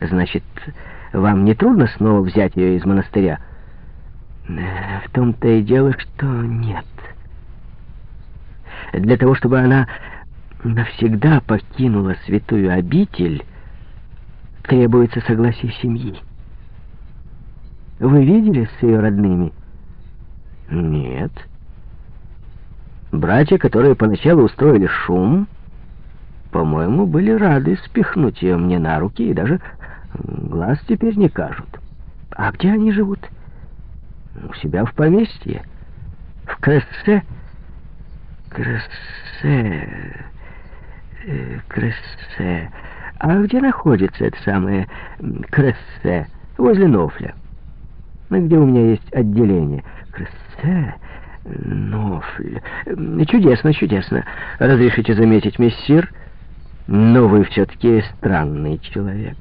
Значит, вам не трудно снова взять ее из монастыря? В том-то и дело, что нет. Для того, чтобы она навсегда покинула святую обитель, требуется согласие семьи. Вы видели с ее родными? Нет. Братья, которые поначалу устроили шум, по-моему, были рады спихнуть ее мне на руки и даже глаз теперь не кажут. А где они живут? У себя в поместье. В Крессе? Крессе... Э, Крессе... А где находится это самое Крессе? Возле Нофля. Ну, где у меня есть отделение. Крессе... Нофль... Чудесно, чудесно. Разрешите заметить, мессир? Но вы все-таки странный человек.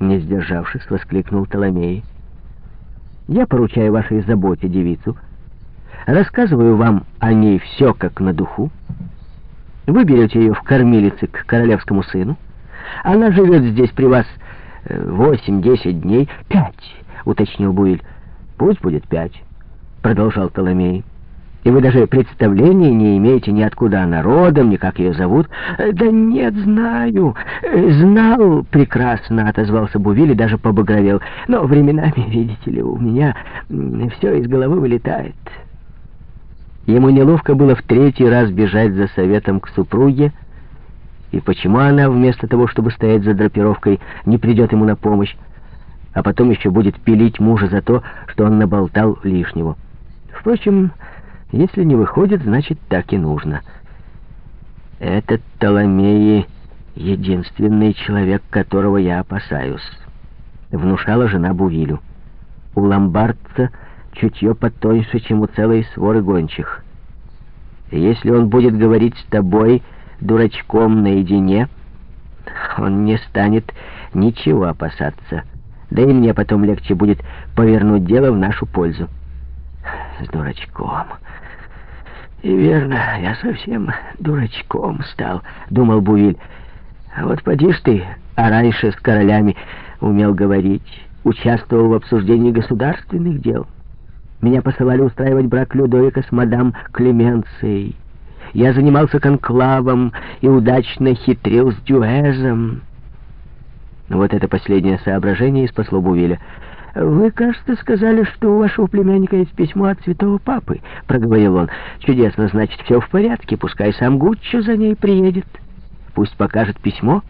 Не сдержавшись, воскликнул Толомей. Я поручаю вашей заботе девицу. Рассказываю вам о ней все как на духу. Вы берете ее в кормилице к королевскому сыну. Она живет здесь при вас э, восемь-десять дней. Пять, уточнил Буиль. Пусть будет пять, продолжал Толомей. И вы даже представления не имеете ни откуда она родом, ни как ее зовут. Э, да нет, знаю. Э, знал прекрасно, отозвался Бувиль и даже побагровел. Но временами, видите ли, у меня все из головы вылетает. Ему неловко было в третий раз бежать за советом к супруге, и почему она, вместо того, чтобы стоять за драпировкой, не придет ему на помощь, а потом еще будет пилить мужа за то, что он наболтал лишнего. Впрочем, если не выходит, значит, так и нужно. Этот Толомеи — единственный человек, которого я опасаюсь, — внушала жена Бувилю. У ломбардца чутье потоньше, чем у целой своры гончих. Если он будет говорить с тобой, дурачком, наедине, он не станет ничего опасаться. Да и мне потом легче будет повернуть дело в нашу пользу. С дурачком... И верно, я совсем дурачком стал, думал Бувиль. А вот поди ж ты, а раньше с королями умел говорить, участвовал в обсуждении государственных дел. Меня посылали устраивать брак Людовика с мадам Клеменцией. Я занимался конклавом и удачно хитрил с Дюэзом. Вот это последнее соображение и спасло Бувиля. «Вы, кажется, сказали, что у вашего племянника есть письмо от святого папы», — проговорил он. «Чудесно, значит, все в порядке. Пускай сам Гуччо за ней приедет. Пусть покажет письмо.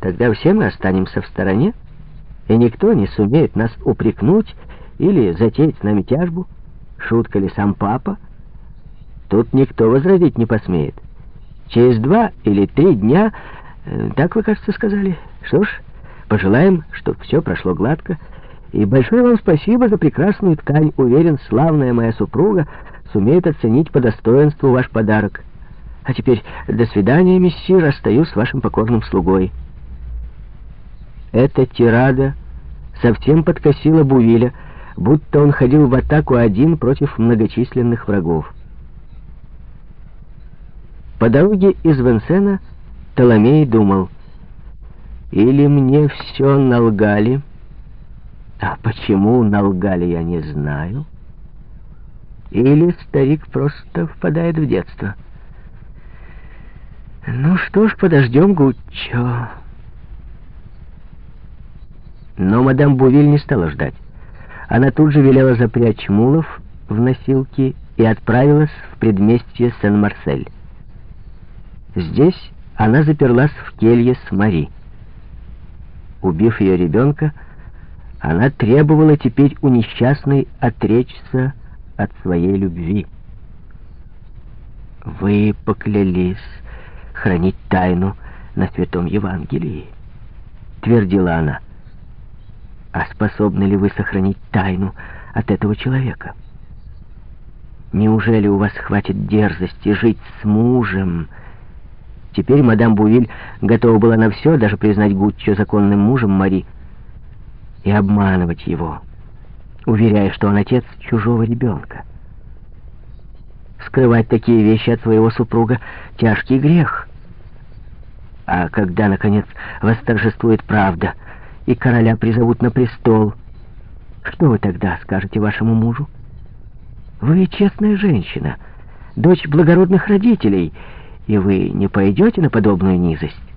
Тогда все мы останемся в стороне, и никто не сумеет нас упрекнуть или затеять с нами тяжбу. Шутка ли сам папа? Тут никто возразить не посмеет. Через два или три дня, э, так вы, кажется, сказали. Что ж, пожелаем, чтобы все прошло гладко, — и большое вам спасибо за прекрасную ткань. Уверен, славная моя супруга сумеет оценить по достоинству ваш подарок. А теперь до свидания, мессир, остаюсь вашим покорным слугой. Эта тирада совсем подкосила Бувиля, будто он ходил в атаку один против многочисленных врагов. По дороге из Венсена Толомей думал, или мне все налгали, а почему налгали, я не знаю. Или старик просто впадает в детство. Ну что ж, подождем Гуччо. Но мадам Бувиль не стала ждать. Она тут же велела запрячь мулов в носилки и отправилась в предместье Сен-Марсель. Здесь она заперлась в келье с Мари. Убив ее ребенка, она требовала теперь у несчастной отречься от своей любви. «Вы поклялись хранить тайну на Святом Евангелии», — твердила она. «А способны ли вы сохранить тайну от этого человека? Неужели у вас хватит дерзости жить с мужем?» Теперь мадам Бувиль готова была на все, даже признать Гуччо законным мужем Мари, — обманывать его, уверяя, что он отец чужого ребенка. Скрывать такие вещи от своего супруга — тяжкий грех. А когда, наконец, восторжествует правда, и короля призовут на престол. Что вы тогда скажете вашему мужу? Вы честная женщина, дочь благородных родителей, и вы не пойдете на подобную низость.